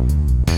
Bye.